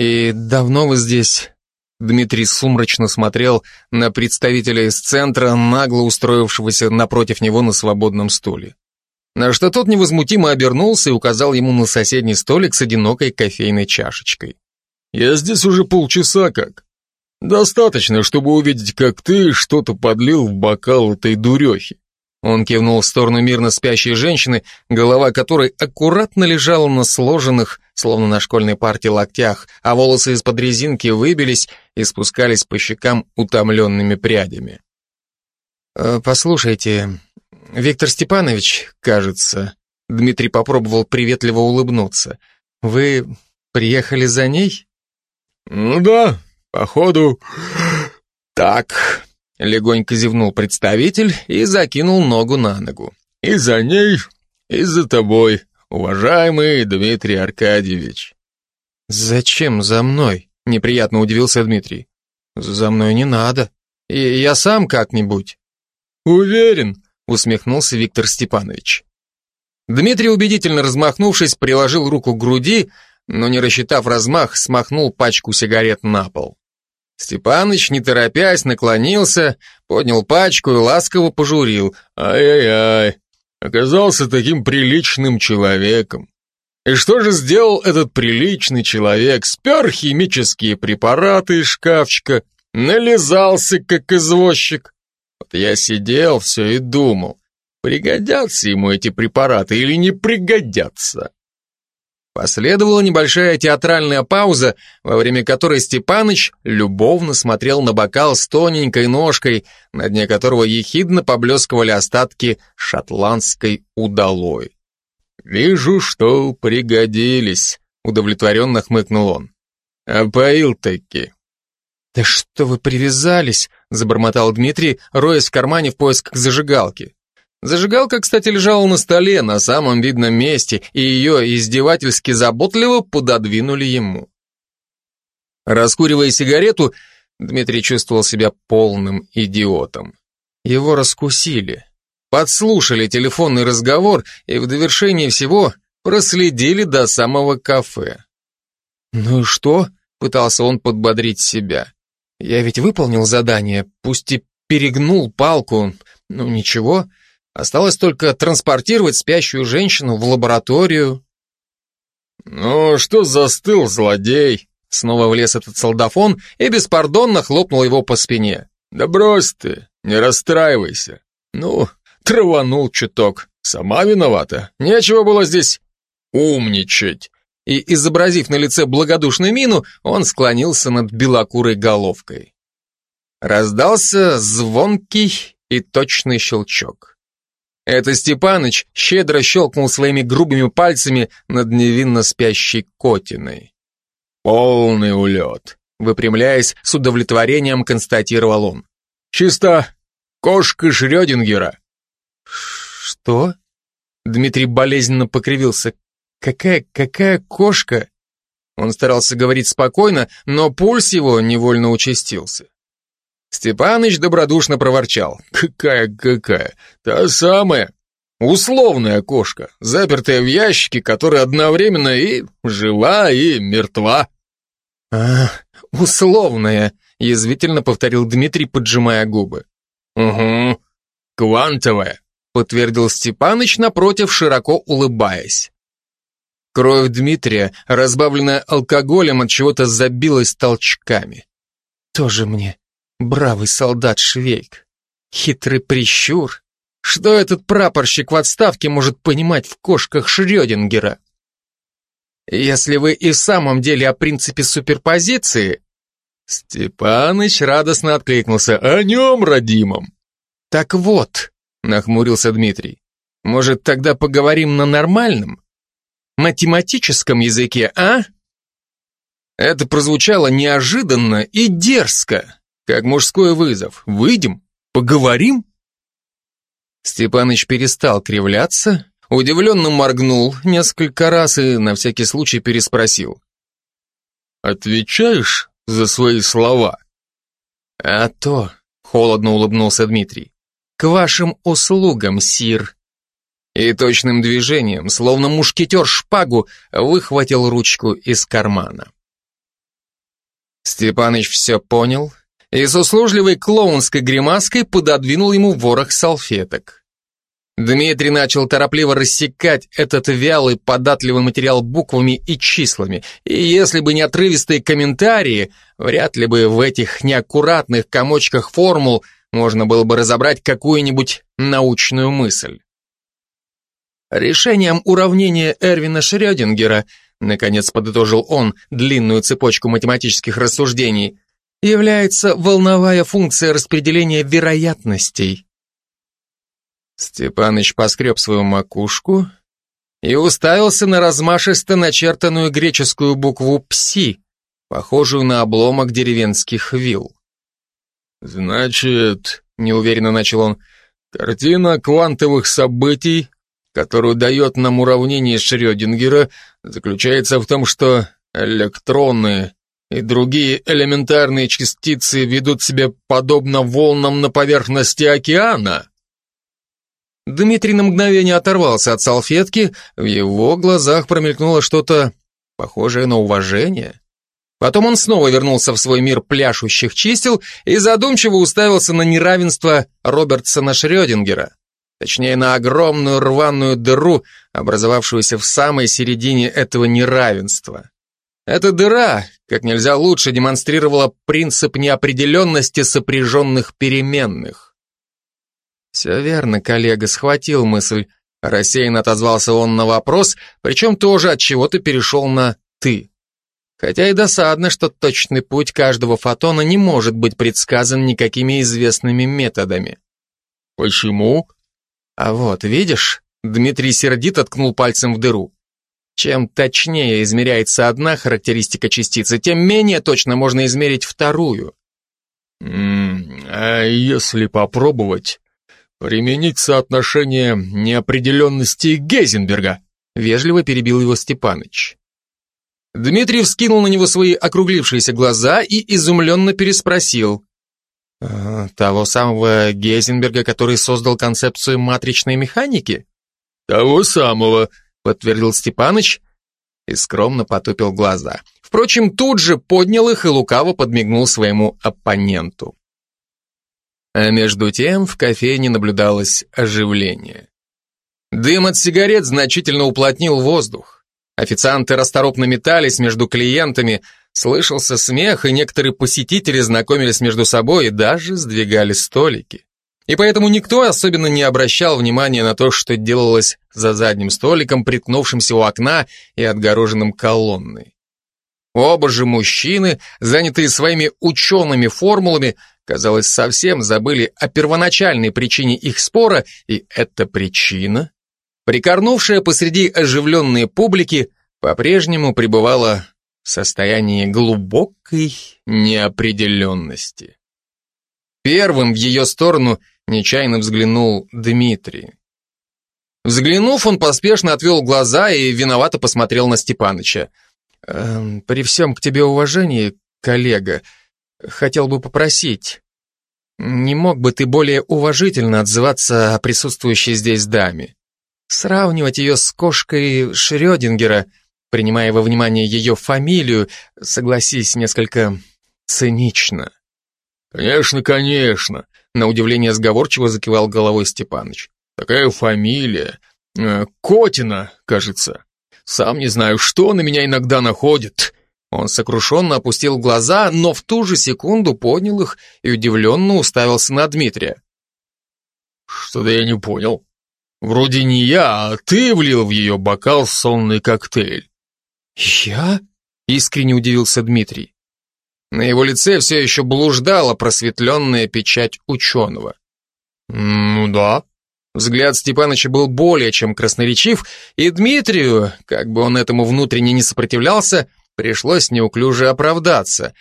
И давно вы здесь? Дмитрий сумрачно смотрел на представителя из центра, нагло устроившегося напротив него на свободном стуле. На что тот невозмутимо обернулся и указал ему на соседний столик с одинокой кофейной чашечкой. «Я здесь уже полчаса как. Достаточно, чтобы увидеть, как ты что-то подлил в бокал этой дурехи. Он кивнул в сторону мирно спящей женщины, голова которой аккуратно лежала на сложенных, словно на школьной партии, локтях, а волосы из-под резинки выбились и спускались по щекам утомленными прядями. «Э, «Послушайте, Виктор Степанович, кажется...» Дмитрий попробовал приветливо улыбнуться. «Вы приехали за ней?» «Ну да, походу, так...» Легонько зевнул представитель и закинул ногу на ногу. «И за ней, и за тобой, уважаемый Дмитрий Аркадьевич». «Зачем за мной?» — неприятно удивился Дмитрий. «За мной не надо. И я сам как-нибудь». «Уверен», — усмехнулся Виктор Степанович. Дмитрий, убедительно размахнувшись, приложил руку к груди, но, не рассчитав размах, смахнул пачку сигарет на пол. Степаныч, не торопясь, наклонился, поднял пачку и ласково пожурил. «Ай-яй-яй, оказался таким приличным человеком. И что же сделал этот приличный человек? Спер химические препараты из шкафчика, нализался, как извозчик. Вот я сидел все и думал, пригодятся ему эти препараты или не пригодятся. Последовала небольшая театральная пауза, во время которой Степаныч любовно смотрел на бокал с тоненькой ножкой, на дне которого ехидно поблескивали остатки шотландской удалой. «Вижу, что пригодились», — удовлетворенно хмыкнул он. «Опоил-таки». «Да что вы привязались?» — забормотал Дмитрий, роясь в кармане в поисках зажигалки. Зажигалка, кстати, лежала на столе, на самом видном месте, и ее издевательски заботливо пододвинули ему. Раскуривая сигарету, Дмитрий чувствовал себя полным идиотом. Его раскусили, подслушали телефонный разговор и в довершении всего проследили до самого кафе. «Ну и что?» — пытался он подбодрить себя. «Я ведь выполнил задание, пусть и перегнул палку, ну ничего, Осталось только транспортировать спящую женщину в лабораторию. «Ну, что застыл, злодей?» Снова влез этот солдафон и беспардонно хлопнул его по спине. «Да брось ты, не расстраивайся. Ну, траванул чуток. Сама виновата. Нечего было здесь умничать». И, изобразив на лице благодушную мину, он склонился над белокурой головкой. Раздался звонкий и точный щелчок. Это Степаныч щедро щелкнул своими грубыми пальцами над невинно спящей котиной. «Полный улет», — выпрямляясь, с удовлетворением констатировал он. «Чисто кошка Шрёдингера». «Что?» Дмитрий болезненно покривился. «Какая, какая кошка?» Он старался говорить спокойно, но пульс его невольно участился. Степаныч добродушно проворчал. «Какая-какая? Та самая. Условная кошка, запертая в ящике, которая одновременно и жива, и мертва». «А, условная», — язвительно повторил Дмитрий, поджимая губы. «Угу, квантовая», — подтвердил Степаныч напротив, широко улыбаясь. Кровь Дмитрия, разбавленная алкоголем, от чего-то забилась толчками. «Тоже мне Бравый солдат Швейк. Хитрый прищур. Что этот прапорщик в отставке может понимать в кошках Шрёдингера? Если вы и в самом деле о принципе суперпозиции... Степаныч радостно откликнулся. О нем, родимом. Так вот, нахмурился Дмитрий. Может, тогда поговорим на нормальном? Математическом языке, а? Это прозвучало неожиданно и дерзко. Как мужской вызов. Выйдем? Поговорим? Степаныч перестал кривляться, удивленно моргнул несколько раз и на всякий случай переспросил. «Отвечаешь за свои слова?» «А то», — холодно улыбнулся Дмитрий, — «к вашим услугам, сир». И точным движением, словно мушкетер шпагу, выхватил ручку из кармана. Степаныч все понял и с услужливой клоунской гримаской пододвинул ему ворох салфеток. Дмитрий начал торопливо рассекать этот вялый, податливый материал буквами и числами, и если бы не отрывистые комментарии, вряд ли бы в этих неаккуратных комочках формул можно было бы разобрать какую-нибудь научную мысль. Решением уравнения Эрвина Шрёдингера, наконец подытожил он длинную цепочку математических рассуждений, является волновая функция распределения вероятностей. Степаныч поскреб свою макушку и уставился на размашисто начертанную греческую букву «пси», похожую на обломок деревенских вил. «Значит, — неуверенно начал он, — картина квантовых событий, которую дает нам уравнение Шрёдингера, заключается в том, что электроны и другие элементарные частицы ведут себя подобно волнам на поверхности океана». Дмитрий на мгновение оторвался от салфетки, в его глазах промелькнуло что-то похожее на уважение. Потом он снова вернулся в свой мир пляшущих чисел и задумчиво уставился на неравенство Робертсона Шрёдингера. Точнее, на огромную рваную дыру, образовавшуюся в самой середине этого неравенства. Эта дыра, как нельзя лучше, демонстрировала принцип неопределенности сопряженных переменных. Все верно, коллега, схватил мысль. Рассеянно отозвался он на вопрос, причем тоже от чего-то перешел на «ты». Хотя и досадно, что точный путь каждого фотона не может быть предсказан никакими известными методами. Почему? А вот, видишь, Дмитрий сердито ткнул пальцем в дыру. Чем точнее измеряется одна характеристика частицы, тем менее точно можно измерить вторую. М -м, а если попробовать «Применить соотношение неопределенности Гейзенберга», вежливо перебил его Степаныч. Дмитрий вскинул на него свои округлившиеся глаза и изумленно переспросил. «А, «Того самого Гейзенберга, который создал концепцию матричной механики?» «Того самого», — подтвердил Степаныч и скромно потупил глаза. Впрочем, тут же поднял их и лукаво подмигнул своему оппоненту. А между тем в кофейне наблюдалось оживление. Дым от сигарет значительно уплотнил воздух. Официанты расторопно метались между клиентами, слышался смех, и некоторые посетители знакомились между собой и даже сдвигали столики. И поэтому никто особенно не обращал внимания на то, что делалось за задним столиком, приткнувшимся у окна и отгороженным колонной. Оба же мужчины, занятые своими учеными формулами, казалось, совсем забыли о первоначальной причине их спора, и эта причина, прикорнувшая посреди оживленной публики, по-прежнему пребывала в состоянии глубокой неопределенности. Первым в ее сторону нечаянно взглянул Дмитрий. Взглянув, он поспешно отвел глаза и виновато посмотрел на Степаныча. «Эм, «При всем к тебе уважении, коллега, хотел бы попросить, не мог бы ты более уважительно отзываться о присутствующей здесь даме? Сравнивать ее с кошкой Шрёдингера, принимая во внимание ее фамилию, согласись, несколько цинично. Конечно, конечно, на удивление сговорчиво закивал головой Степаныч. Такая фамилия. Э, Котина, кажется. Сам не знаю, что на меня иногда находит. Он сокрушенно опустил глаза, но в ту же секунду поднял их и удивленно уставился на Дмитрия. «Что-то я не понял. Вроде не я, а ты влил в ее бокал сонный коктейль». «Я?» — искренне удивился Дмитрий. На его лице все еще блуждала просветленная печать ученого. «Ну да». Взгляд Степаныча был более чем красноречив, и Дмитрию, как бы он этому внутренне не сопротивлялся, Пришлось неуклюже оправдаться.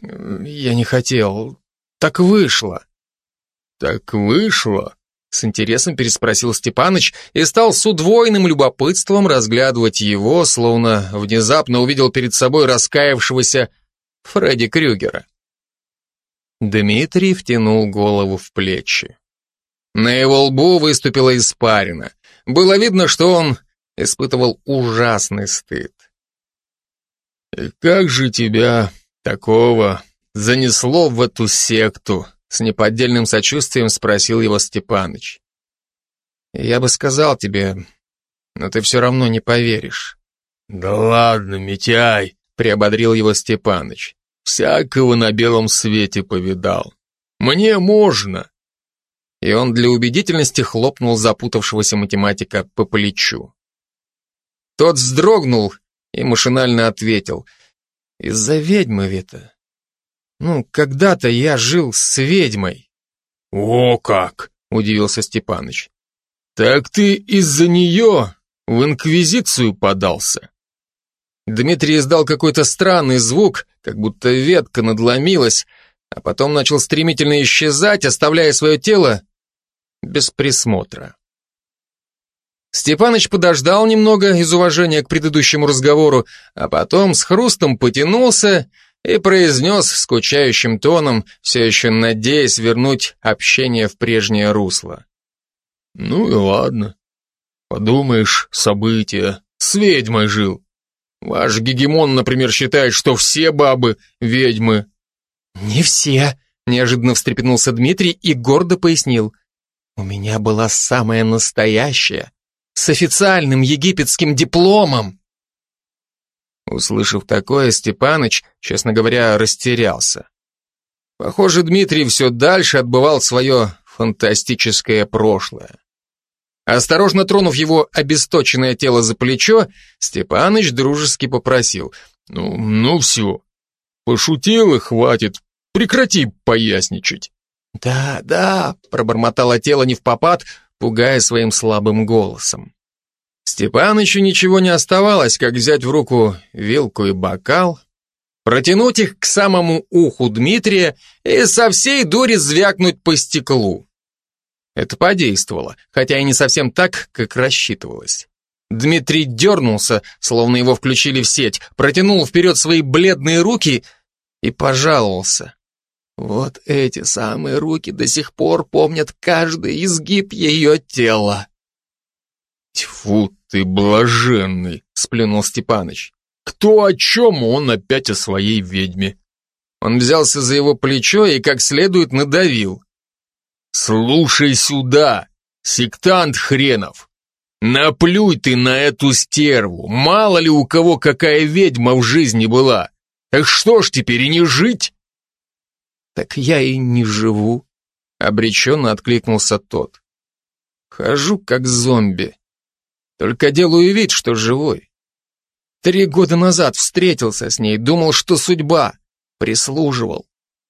Я не хотел. Так вышло. Так вышло? С интересом переспросил Степаныч и стал с удвоенным любопытством разглядывать его, словно внезапно увидел перед собой раскаявшегося Фредди Крюгера. Дмитрий втянул голову в плечи. На его лбу выступила испарина. Было видно, что он испытывал ужасный стыд. «И как же тебя Такого занесло в эту секту, с неподдельным сочувствием спросил его Степаныч. Я бы сказал тебе, но ты все равно не поверишь. Да ладно, Митяй, приободрил его Степаныч. Всякого на белом свете повидал. Мне можно. И он для убедительности хлопнул запутавшегося математика по плечу. Тот вздрогнул и машинально ответил. Из-за ведьмы, Вита. Ну, когда-то я жил с ведьмой. О как! Удивился Степаныч. Так ты из-за нее в инквизицию подался? Дмитрий издал какой-то странный звук, как будто ветка надломилась, а потом начал стремительно исчезать, оставляя свое тело без присмотра. Степаныч подождал немного из уважения к предыдущему разговору, а потом с хрустом потянулся и произнес скучающим тоном, все еще надеясь вернуть общение в прежнее русло. «Ну и ладно. Подумаешь, события. С ведьмой жил. Ваш гегемон, например, считает, что все бабы ведьмы. Не все, неожиданно встрепенулся Дмитрий и гордо пояснил. У меня была самая настоящая, с официальным египетским дипломом. Услышав такое, Степаныч, честно говоря, растерялся. Похоже, Дмитрий все дальше отбывал свое фантастическое прошлое. Осторожно тронув его обесточенное тело за плечо, Степаныч дружески попросил. «Ну, ну все. Пошутил и хватит. Прекрати поясничать». «Да, да», — пробормотало тело не в попад, пугая своим слабым голосом. Степанычу ничего не оставалось, как взять в руку вилку и бокал, протянуть их к самому уху Дмитрия и со всей дури звякнуть по стеклу. Это подействовало, хотя и не совсем так, как рассчитывалось. Дмитрий дернулся, словно его включили в сеть, протянул вперед свои бледные руки и пожаловался. Вот эти самые руки до сих пор помнят каждый изгиб ее тела. «Тьфу ты, блаженный!» — сплюнул Степаныч. «Кто о чем, он опять о своей ведьме». Он взялся за его плечо и как следует надавил. «Слушай сюда, сектант хренов! Наплюй ты на эту стерву, мало ли у кого какая ведьма в жизни была. Так что ж теперь и не жить?» «Так я и не живу», — обреченно откликнулся тот. «Хожу как зомби. Только делаю вид, что живой. Три года назад встретился с ней, думал, что судьба. Прислуживал,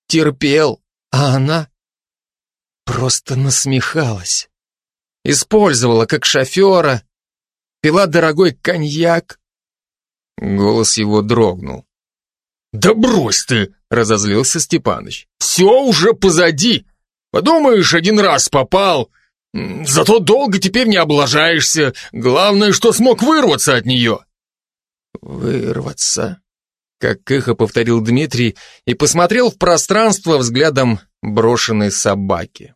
терпел, а она просто насмехалась. Использовала как шофера, пила дорогой коньяк. Голос его дрогнул. «Да брось ты!» — разозлился Степаныч. «Все уже позади! Подумаешь, один раз попал, зато долго теперь не облажаешься. Главное, что смог вырваться от нее». «Вырваться?» Как эхо повторил Дмитрий и посмотрел в пространство взглядом брошенной собаки.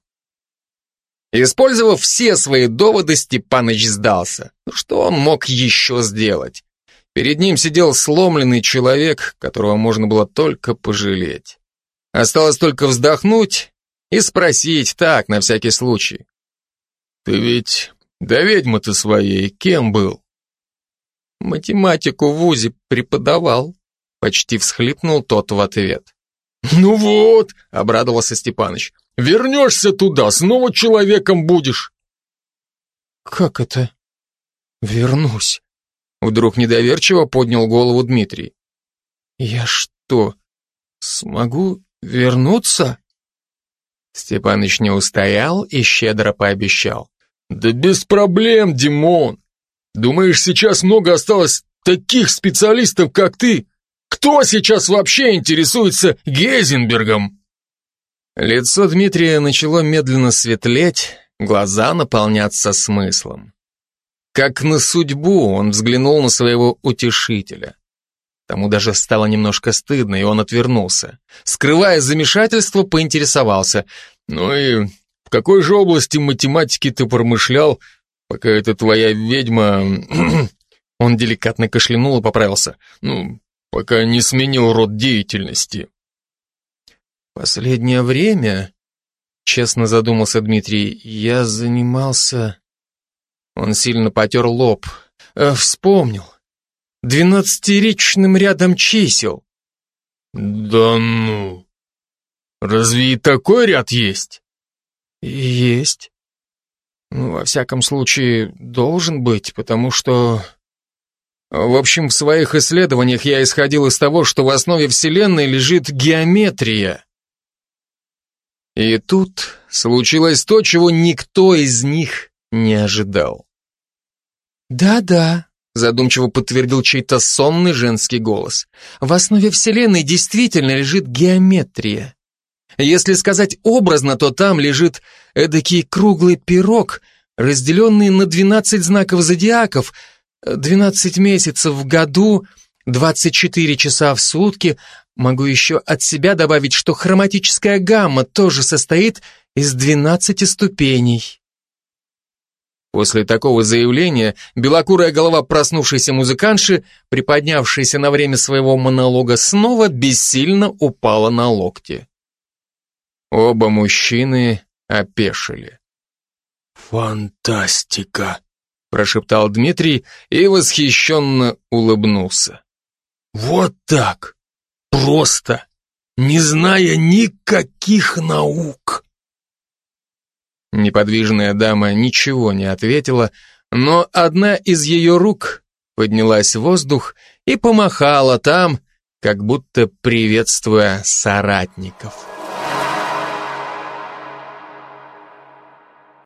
Использовав все свои доводы, Степаныч сдался. Ну что он мог еще сделать? Перед ним сидел сломленный человек, которого можно было только пожалеть. Осталось только вздохнуть и спросить так, на всякий случай. «Ты ведь до ведьмы-то своей кем был?» «Математику в ВУЗе преподавал», — почти всхлипнул тот в ответ. «Ну вот», — обрадовался Степаныч, Вернешься туда, снова человеком будешь. Как это? Вернусь. Вдруг недоверчиво поднял голову Дмитрий. Я что, смогу вернуться? Степаныч не устоял и щедро пообещал. Да без проблем, Димон. Думаешь, сейчас много осталось таких специалистов, как ты? Кто сейчас вообще интересуется Гейзенбергом? Лицо Дмитрия начало медленно светлеть, глаза наполняться смыслом. Как на судьбу он взглянул на своего утешителя. Тому даже стало немножко стыдно, и он отвернулся. Скрывая замешательство, поинтересовался. «Ну и в какой же области математики ты промышлял, пока эта твоя ведьма...» Он деликатно кашлянул и поправился. «Ну, пока не сменил род деятельности. Последнее время, честно задумался Дмитрий, я занимался... Он сильно потер лоб. Э, вспомнил. Двенадцатиричным рядом чисел. Да ну... Разве и такой ряд есть? Есть. Ну, во всяком случае, должен быть, потому что... В общем, в своих исследованиях я исходил из того, что в основе Вселенной лежит геометрия. И тут случилось то, чего никто из них не ожидал. «Да-да», — задумчиво подтвердил чей-то сонный женский голос. «В основе Вселенной действительно лежит геометрия. Если сказать образно, то там лежит эдакий круглый пирог, разделенный на 12 знаков зодиаков, 12 месяцев в году, 24 часа в сутки. Могу еще от себя добавить, что хроматическая гамма тоже состоит из 12 ступеней. После такого заявления белокурая голова проснувшейся музыканши, приподнявшейся на время своего монолога, снова бессильно упала на локти. Оба мужчины опешили. «Фантастика!» – прошептал Дмитрий и восхищенно улыбнулся. «Вот так! Просто! Не зная никаких наук!» Неподвижная дама ничего не ответила, но одна из ее рук поднялась в воздух и помахала там, как будто приветствуя соратников.